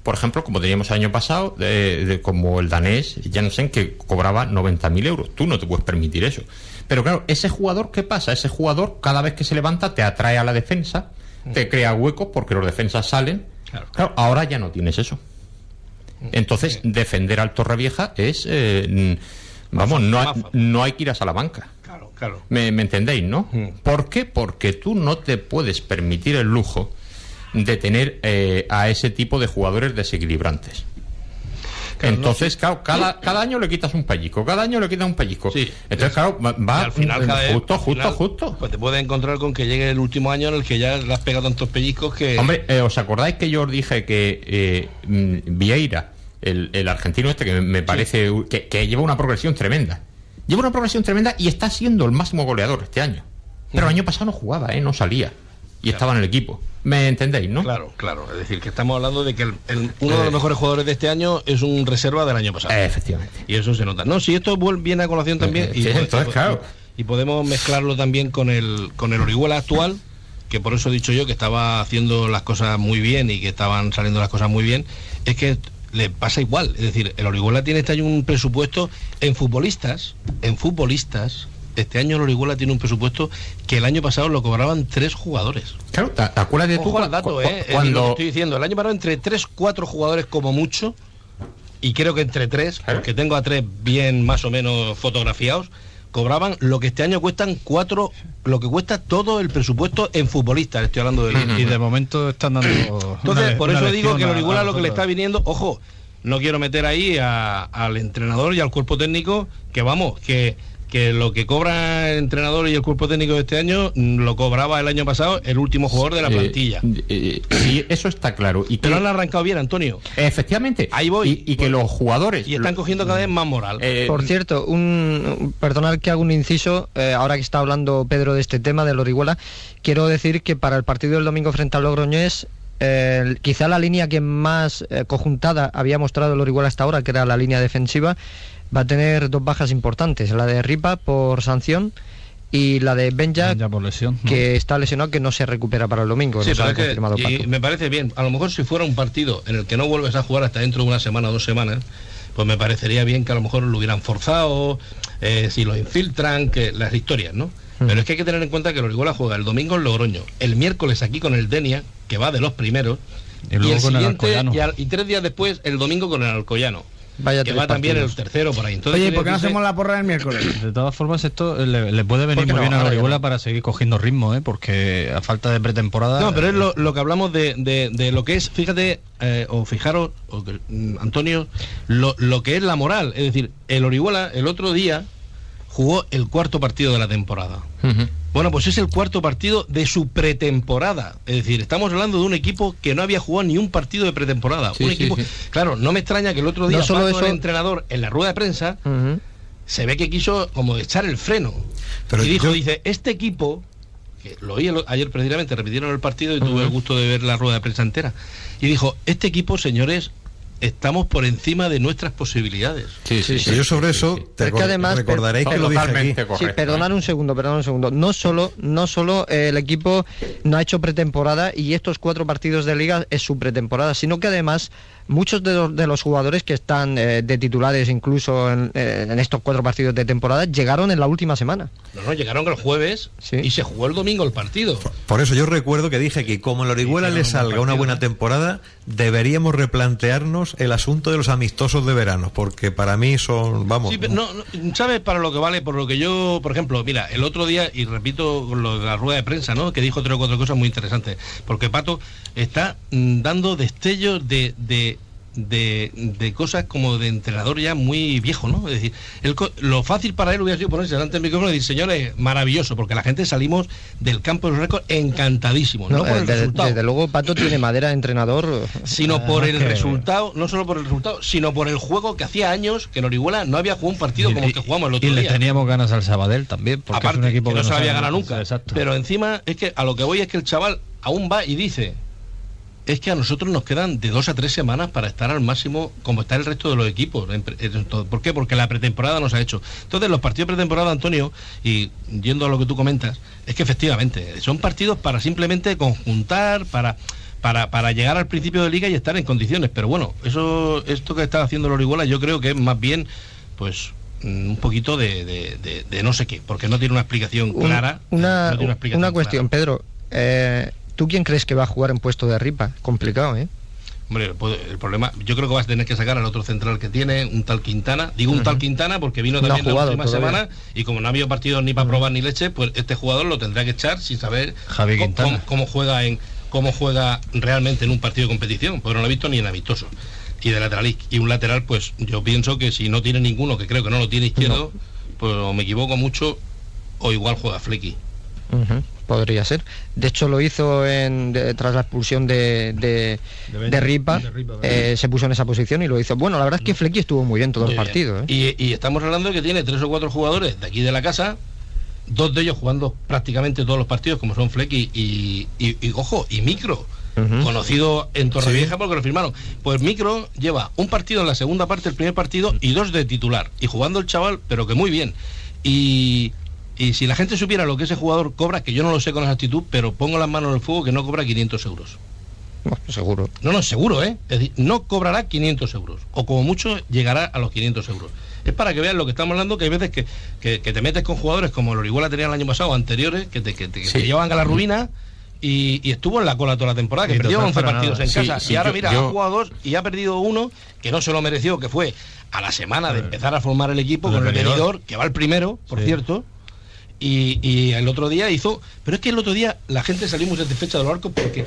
por ejemplo, como teníamos el año pasado, de- de- como el danés Jansen, que cobraba 90.000 euros. Tú no te puedes permitir eso. Pero claro, ese jugador, ¿qué pasa? Ese jugador, cada vez que se levanta, te atrae a la defensa, te crea huecos porque los defensas salen. Claro, ahora ya no tienes eso. Entonces, defender al Torrevieja es. eh, mm, vamos, no, hay- no hay que ir a Salamanca. Claro, claro. ¿Me, me entendéis, no? ¿Por qué? Porque tú no te puedes permitir el lujo de tener eh, a ese tipo de jugadores desequilibrantes. Entonces, claro, cada, cada año le quitas un pellico, cada año le quitas un pellico. Entonces, claro, va, al final, vez- justo, al justo, final, justo. Pues te puedes encontrar con que llegue el último año en el que ya le has pegado tantos pellizcos que. Hombre, eh, ¿os acordáis que yo os dije que eh, mm, Vieira, el, el argentino este, que me- parece que, que lleva una progresión tremenda? Lleva una progresión tremenda y está siendo el máximo goleador este año. Pero el año pasado no jugaba, ¿eh? no salía. Y estaba en el equipo. ¿Me entendéis, no? Claro, claro. Es decir, que estamos hablando de que el- el- uno de los mejores jugadores de este año es un reserva del año pasado. efectivamente. Y eso se nota. No, si esto viene a colación también. Eh, y, sí, po- entonces, y- claro. y podemos mezclarlo también con el, con el Orihuela actual, que por eso he dicho yo que estaba haciendo las cosas muy bien y que estaban saliendo las cosas muy bien. Es que le pasa igual. Es decir, el Orihuela tiene este año un presupuesto en futbolistas, en futbolistas. Este año el Orihuela tiene un presupuesto que el año pasado lo cobraban tres jugadores. Claro, ¿te, te acuerdas de tú Ojo al dato, cu- ¿eh? Decir, lo cuando estoy diciendo, el año pasado entre 3, 4 jugadores como mucho, y creo que entre 3, porque tengo a 3 bien más o menos fotografiados, cobraban lo que este año cuestan 4, lo que cuesta todo el presupuesto en futbolistas, estoy hablando del... Y de momento están dando. Entonces, una- por una eso digo que el a- Orihuela a lo que le está viniendo, ojo, no quiero meter ahí a- al entrenador y al cuerpo técnico, que vamos, que, que lo que cobra el entrenador y el cuerpo técnico de este año mm, lo cobraba el año pasado el último jugador de la Eh, plantilla. eh, sí, eso está claro. Y Pero que- han arrancado bien, Antonio. Efectivamente. Ahí voy. Y, y que los jugadores. Y están cogiendo cada vez más moral. Eh, Por cierto, un, perdonad que hago un inciso, eh, ahora que está hablando Pedro de este tema, del Orihuela, quiero decir que para el partido del domingo frente al Logroñés, eh, quizá la línea que más eh, conjuntada había mostrado el Orihuela hasta ahora, que era la línea defensiva, va a tener dos bajas importantes, la de Ripa por sanción y la de Benja, por lesión. ¿no? que está lesionado, que no se recupera para el domingo, Sí, pero que- y me parece bien. A lo mejor si fuera un partido en el que no vuelves a jugar hasta dentro de una semana o dos semanas, pues me parecería bien que a lo mejor lo hubieran forzado, eh, si lo infiltran, que las historias, ¿no? Pero es que hay que tener en cuenta que el Orihuela juega el domingo en Logroño, el miércoles aquí con el Denia, que va de los primeros, Y luego el con siguiente, y, al- y tres días después el domingo con el Alcoyano, Vaya que va también el tercero por ahí. Entonces, Oye, ¿y quiere por qué no hacemos la porra el miércoles? De todas formas, esto le, le puede venir ¿Por qué muy no? bien a no. para seguir cogiendo ritmo, ¿eh? porque a falta de pretemporada. No, pero es lo, lo que hablamos de, de- de lo que es, fíjate, eh, o fijaros, o mm, Antonio, lo, lo que es la moral. Es decir, el Orihuela el otro día jugó el cuarto partido de la temporada. Bueno, pues es el cuarto partido de su pretemporada. Es decir, estamos hablando de un equipo que no había jugado ni un partido de pretemporada. Sí, un sí, equipo, sí. claro, no me extraña que el otro día No solo eso- el entrenador en la rueda de prensa se ve que quiso como echar el freno. Pero y dijo, yo- dice, este equipo que lo oí ayer precisamente, repitieron el partido y tuve el gusto de ver la rueda de prensa entera. Y dijo, este equipo, señores, estamos por encima de nuestras posibilidades. Sí, sí, Yo sobre eso te Es que además, recordaréis que lo dije aquí. Totalmente Sí, correcto. perdonad un segundo, perdonad un segundo. No solo, no solo eh, el equipo no ha hecho pretemporada y estos cuatro partidos de liga es su pretemporada, sino que además muchos de los, de los jugadores que están eh, de titulares incluso en, eh, en estos cuatro partidos de temporada llegaron en la última semana. No, no, llegaron el jueves Sí. y se jugó el domingo el partido. Por eso yo recuerdo que dije que como el Orihuela le salga una buena temporada, deberíamos replantearnos el asunto de los amistosos de verano, porque para mí son, vamos, Sí, pero no, no, ¿sabes para lo que vale? Por lo que yo, por ejemplo, mira, el otro día, y repito con lo de la rueda de prensa, ¿no? Que dijo tres o cuatro cosas muy interesantes. Porque Pato está mm, dando destellos de, de, de, de cosas como de entrenador ya muy viejo, ¿no? Es decir, co- lo fácil para él hubiera sido ponerse delante del micrófono y decir, señores, maravilloso, porque la gente salimos del campo de los récords encantadísimos, no, No, por eh, el de- resultado desde luego Pato tiene madera de entrenador. sino por el que- resultado, no solo por el resultado, sino por el juego que hacía años que en Orihuela no había jugado un partido como el que jugamos el otro y le día. teníamos ganas al Sabadell también, porque Aparte, es un equipo que no se había ganado nunca. Exacto. Pero encima es que a lo que voy es que el chaval aún va y dice, es que a nosotros nos quedan de dos a tres semanas para estar al máximo como está el resto de los equipos. ¿Por qué? Porque la pretemporada nos ha hecho. Entonces los partidos de pretemporada, Antonio, y yendo a lo que tú comentas, es que efectivamente son partidos para simplemente conjuntar, para... Para, para llegar al principio de liga y estar en condiciones. Pero bueno, eso esto que está haciendo el Orihuela yo creo que es más bien pues un poquito de, de- de- de no sé qué, porque no tiene una explicación clara. una, no explicación una cuestión, clara. Pedro. eh, ¿Tú quién crees que va a jugar en puesto de ripa? Complicado, ¿eh? Hombre, pues, el problema, yo creo que vas a tener que sacar al otro central que tiene, un tal Quintana. Digo un tal Quintana porque vino No también la última todavía. semana y como no ha habido partidos ni para probar ni leche, pues este jugador lo tendrá que echar sin saber Javi cómo, cómo juega en cómo juega realmente en un partido de competición, porque no lo he visto ni en amistoso. Y de lateral y un lateral, pues yo pienso que si no tiene ninguno, que creo que no lo tiene izquierdo, pues o me equivoco mucho o igual juega Flecky. Podría ser. De hecho, lo hizo en, de- tras la expulsión de, de, de Ripa. eh, se puso en esa posición y lo hizo. Bueno, la verdad es que Flecky estuvo muy bien todo Muy el partido. ¿eh? Y, y estamos hablando de que tiene tres o cuatro jugadores de aquí de la casa, dos de ellos jugando prácticamente todos los partidos, como son Flecky y, y- y, ojo, y Micro, conocido en Torrevieja porque lo firmaron. Pues Micro lleva un partido en la segunda parte, el primer partido, y dos de titular. Y jugando el chaval, pero que muy bien. Y, y si la gente supiera lo que ese jugador cobra, que yo no lo sé con exactitud, pero pongo las manos en el fuego que no cobra 500 euros. Bueno, seguro. No, no, seguro, ¿eh? Es decir, no cobrará 500 euros. O como mucho llegará a los 500 euros. Es para que vean lo que estamos hablando, que hay veces que, que- que te metes con jugadores como el Orihuela tenía el año pasado, anteriores, que te, que te- Sí. llevan a la ruina. Y, y estuvo en la cola toda la temporada, que Y perdió total 11 para partidos en Sí, casa. sí, y ahora, yo- mira, yo- ha jugado dos y ha perdido uno que no se lo mereció, que fue a la semana de empezar a formar el equipo El con el venidor. que va el primero, por Sí. cierto. Y, y el otro día hizo. Pero es que el otro día la gente salió muy satisfecha de los arcos porque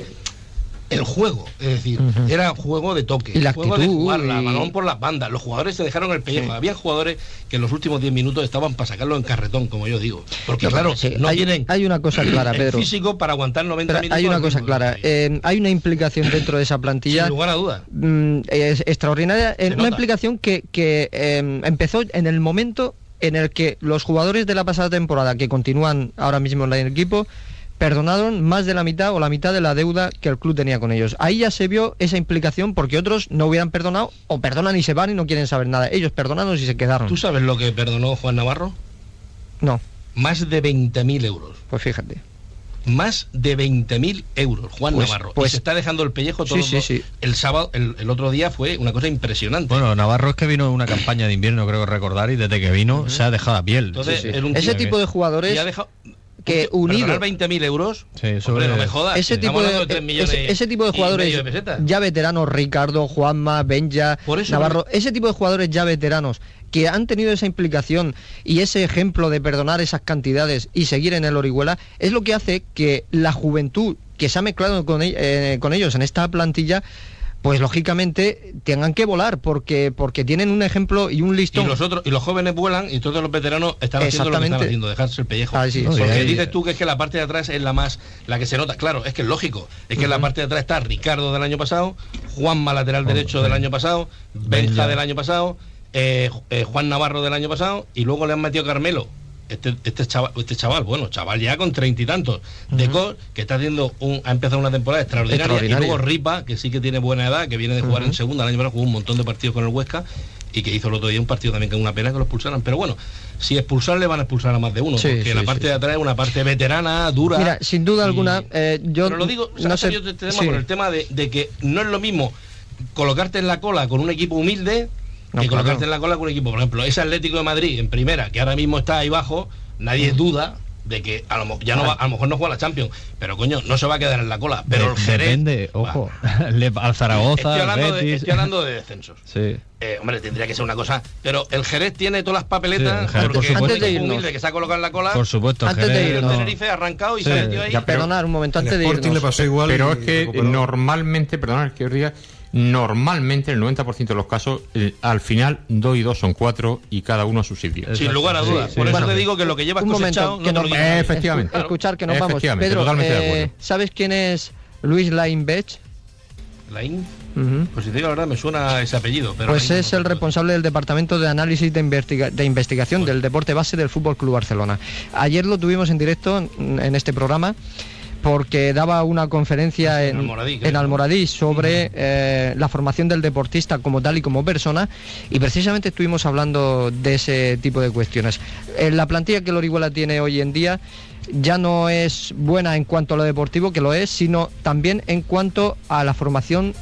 el juego, es decir, era juego de toque, Y la juego de actitud jugar, la y- balón por las bandas. Los jugadores se dejaron el pellejo. Sí. Había jugadores que en los últimos 10 minutos estaban para sacarlo en carretón, como yo digo. Porque, claro, sí, no hay, tienen hay una cosa clara, Pedro. físico para aguantar 90 Pero minutos. hay una cosa clara. del eh, hay una implicación dentro de esa plantilla. Sin lugar a dudas. mm, es extraordinaria. Se una nota. implicación que, que, eh, empezó en el momento en el que los jugadores de la pasada temporada, que continúan ahora mismo en el equipo, perdonaron más de la mitad o la mitad de la deuda que el club tenía con ellos. Ahí ya se vio esa implicación porque otros no hubieran perdonado o perdonan y se van y no quieren saber nada. Ellos perdonaron y se quedaron. ¿Tú sabes lo que perdonó Juan Navarro? No, Más de 20.000 euros. pues fíjate. Más de 20.000 euros, Juan Pues- Navarro. pues- y se está dejando el pellejo todo sí, sí. El sábado, el, el otro día fue una cosa impresionante. Bueno, Navarro es que vino en una campaña de invierno, creo recordar, y desde que vino se ha dejado a piel. Entonces, Sí, sí. era un Ese tipo de y jugadores ha dejado que unido perdonar 20.000 euros. Sí, sobre- hombre, no me jodas. ese tipo de, millones ese, ese tipo de y jugadores de ya veteranos, Ricardo, Juanma, Benja, Por eso Navarro, ese tipo de jugadores ya veteranos que han tenido esa implicación y ese ejemplo de perdonar esas cantidades y seguir en el Orihuela es lo que hace que la juventud que se ha mezclado con, eh, con ellos en esta plantilla pues lógicamente tengan que volar porque porque tienen un ejemplo y un Y listón los otros y los jóvenes vuelan y todos los veteranos están haciendo lo que están haciendo, dejarse el pellejo. Ah, sí. Porque Sí. dices tú que es que la parte de atrás es la más la que se nota. Claro, es que es lógico. Es que en la parte de atrás está Ricardo del año pasado, Juanma lateral derecho del año pasado, Benja Benja. del año pasado, eh, eh, Juan Navarro del año pasado y luego le han metido Carmelo este, este chaval, este chaval, bueno, chaval ya con treinta y tantos, de Cor, que está haciendo un, ha empezado una temporada extraordinaria, Extraordinaria. y luego Ripa, que sí que tiene buena edad, que viene de jugar en segunda, el año pasado jugó un montón de partidos con el Huesca y que hizo el otro día un partido también con una pena que lo expulsaran. Pero bueno, si expulsarle van a expulsar a más de uno, Sí, porque sí, la parte sí. de atrás es una parte veterana, dura. Mira, sin duda y- alguna, eh, yo Pero lo digo, no no sé. yo te, te tema por el tema de, de que no es lo mismo colocarte en la cola con un equipo humilde No, que claro. colocarte en la cola con un equipo, por ejemplo, ese Atlético de Madrid en primera, que ahora mismo está ahí abajo, nadie Mm. duda de que a lo, ya no va- a lo mejor no juega la Champions, pero coño, no se va a quedar en la cola. Pero el Jerez. Depende, ojo. Le- al Zaragoza, Estoy hablando, al de, Betis. estoy hablando de descensos. Sí. Eh, hombre, tendría que ser una cosa. Pero el Jerez tiene todas las Sí, papeletas el Jerez, por porque supuesto. equipo Antes de humilde irnos. que se ha colocado en la cola. Por supuesto, el Antes de Jerez- el irnos. Tenerife ha arrancado y Sí, se ha metido ahí. ya, pero- Perdonar un momento El antes de Sporting le irnos. pasó igual. Pero es que normalmente, perdonad que os diga, normalmente en el 90% de los casos, eh, al final dos y dos son cuatro y cada uno a su sitio. Sin lugar a Sí, dudas. sí, Por eso bueno. te digo que lo que llevas Un cosechado momento, que no nos- lo. Efectivamente. Escuchar que nos vamos. Efectivamente, Pedro, totalmente de eh, acuerdo. ¿sabes quién es Luis Lainbech? Lain, Ujú. Pues si te digo la verdad, me suena ese apellido. Pero Pues Lain es no el responsable del Departamento de Análisis de, Investiga- de Investigación del Deporte Base del Fútbol Club Barcelona. Ayer lo tuvimos en directo en, en este programa porque daba una conferencia en, en Almoradí, creo. en Almoradí sobre eh, la formación del deportista como tal y como persona y precisamente estuvimos hablando de ese tipo de cuestiones. En la plantilla que el Orihuela tiene hoy en día ya no es buena en cuanto a lo deportivo, que lo es, sino también en cuanto a la formación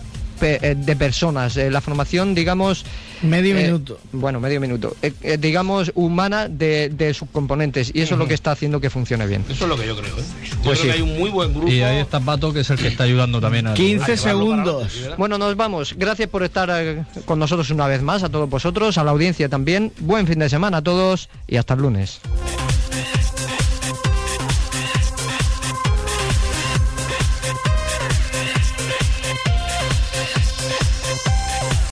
eh, de personas, eh, la formación, digamos... Medio eh, minuto. Bueno, medio minuto. eh, eh, digamos, humana de, de sus componentes. Y eso es lo que está haciendo que funcione bien. Eso es lo que yo creo. ¿eh? Yo Pues creo sí. que hay un muy buen grupo. Y ahí está Pato, que es el que está ayudando también a... 15 a llevarlo para segundos. Bueno, nos vamos. Gracias por estar con nosotros una vez más, a todos vosotros, a la audiencia también. Buen fin de semana a todos y hasta el lunes.